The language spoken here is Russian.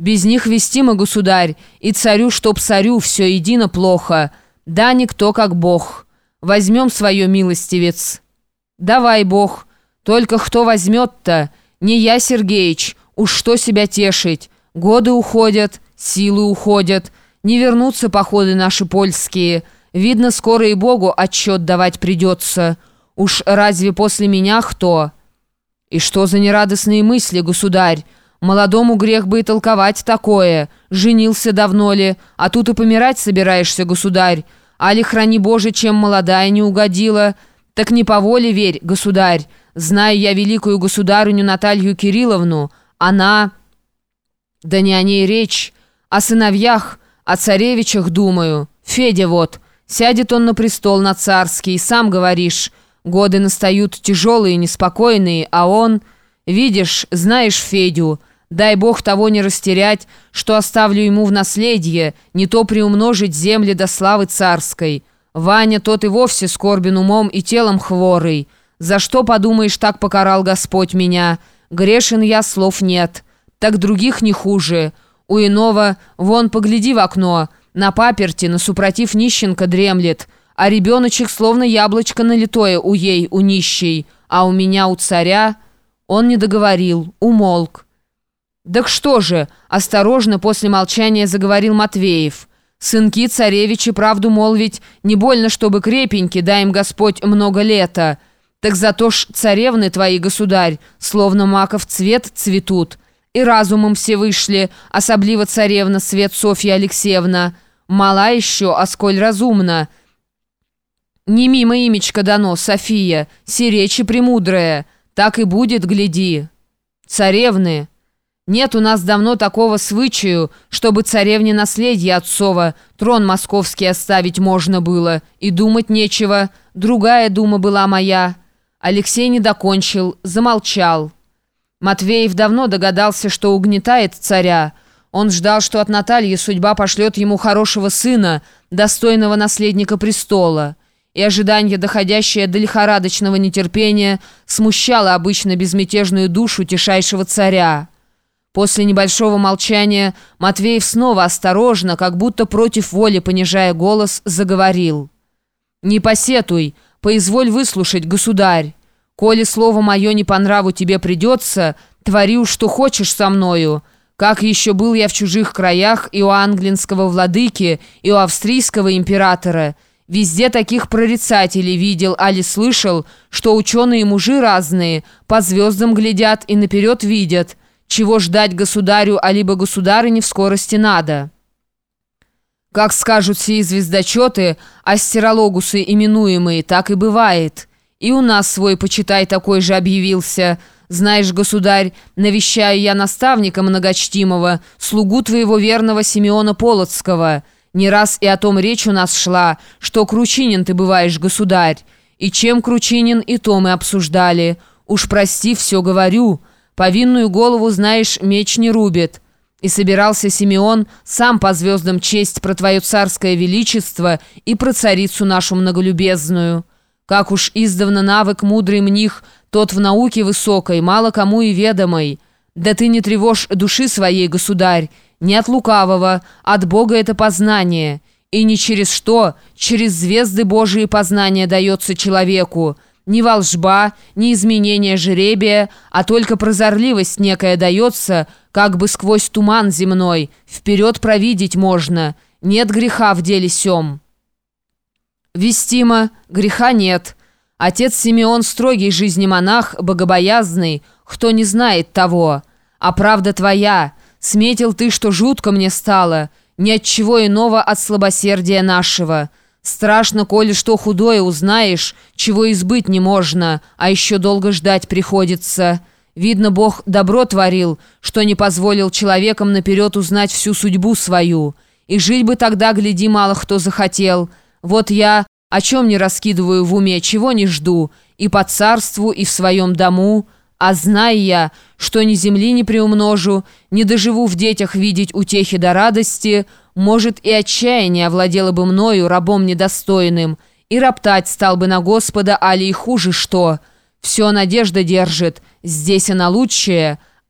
Без них вестимо, государь, и царю, чтоб царю, все едино плохо. Да никто как бог. Возьмем свое, милостивец. Давай, бог. Только кто возьмет-то? Не я, Сергеич, уж что себя тешить. Годы уходят, силы уходят. Не вернутся походы наши польские. Видно, скоро и богу отчет давать придется. Уж разве после меня кто?» «И что за нерадостные мысли, государь? Молодому грех бы и толковать такое. Женился давно ли, а тут и помирать собираешься, государь. Али, храни Боже, чем молодая не угодила. Так не по воле верь, государь. Знаю я великую государыню Наталью Кирилловну. Она... Да не о ней речь. О сыновьях, о царевичах думаю. Федя вот. Сядет он на престол на царский, сам говоришь... Годы настают тяжелые, неспокойные, а он... Видишь, знаешь Федю, дай бог того не растерять, что оставлю ему в наследие, не то приумножить земли до славы царской. Ваня тот и вовсе скорбен умом и телом хворый. За что, подумаешь, так покарал Господь меня? Грешен я, слов нет. Так других не хуже. У иного, вон, погляди в окно, на паперти, на супротив нищенка дремлет» а ребеночек словно яблочко налитое у ей, у нищей, а у меня, у царя...» Он не договорил, умолк. «Так что же?» – осторожно после молчания заговорил Матвеев. «Сынки царевичи правду молвить, не больно, чтобы крепеньки, дай им Господь много лета. Так зато ж царевны твои, государь, словно маков цвет цветут. И разумом все вышли, особливо царевна Свет Софья Алексеевна. Мала еще, а сколь разумна». Не мимо имечко дано, София, сиречи премудрая. Так и будет, гляди. Царевны. Нет у нас давно такого свычаю, чтобы царевне наследие отцова, трон московский оставить можно было. И думать нечего. Другая дума была моя. Алексей не докончил, замолчал. Матвеев давно догадался, что угнетает царя. Он ждал, что от Натальи судьба пошлет ему хорошего сына, достойного наследника престола и ожидание, доходящее до лихорадочного нетерпения, смущало обычно безмятежную душу тишайшего царя. После небольшого молчания Матвеев снова осторожно, как будто против воли понижая голос, заговорил. «Не посетуй, поизволь выслушать, государь. Коли слово мое не по нраву тебе придется, твори уж, что хочешь со мною. Как еще был я в чужих краях и у англинского владыки, и у австрийского императора». Везде таких прорицателей видел, али слышал, что ученые мужи разные, по звездам глядят и наперед видят, чего ждать государю, а либо государыне в скорости надо. Как скажут сии звездочеты, астерологусы именуемые, так и бывает. И у нас свой, почитай, такой же объявился. Знаешь, государь, навещаю я наставника многочтимого, слугу твоего верного Симеона Полоцкого». Не раз и о том речь у нас шла, что кручинин ты бываешь, государь. И чем кручинин, и то мы обсуждали. Уж прости, все говорю. Повинную голову, знаешь, меч не рубит. И собирался Симеон сам по звездам честь про твое царское величество и про царицу нашу многолюбезную. Как уж издавна навык мудрый мних, тот в науке высокой, мало кому и ведомой. Да ты не тревожь души своей, государь, не от лукавого, от Бога это познание. И не через что, через звезды Божии познание дается человеку. Не волжба, не изменение жеребия, а только прозорливость некая дается, как бы сквозь туман земной. Вперед провидеть можно. Нет греха в деле сём. Вестимо, греха нет. Отец Симеон строгий жизни монах, богобоязный, кто не знает того. А правда твоя — Сметил ты, что жутко мне стало, ни от чего иного от слабосердия нашего. Страшно, коли что худое узнаешь, чего избыть не можно, а еще долго ждать приходится. Видно, Бог добро творил, что не позволил человекам наперед узнать всю судьбу свою. И жить бы тогда, гляди, мало кто захотел. Вот я о чем не раскидываю в уме, чего не жду, и по царству, и в своем дому». А зная я, что ни земли не приумножу, не доживу в детях видеть утехи до радости, может, и отчаяние овладело бы мною, рабом недостойным, и роптать стал бы на Господа, али и хуже что. Все надежда держит, здесь она лучшая».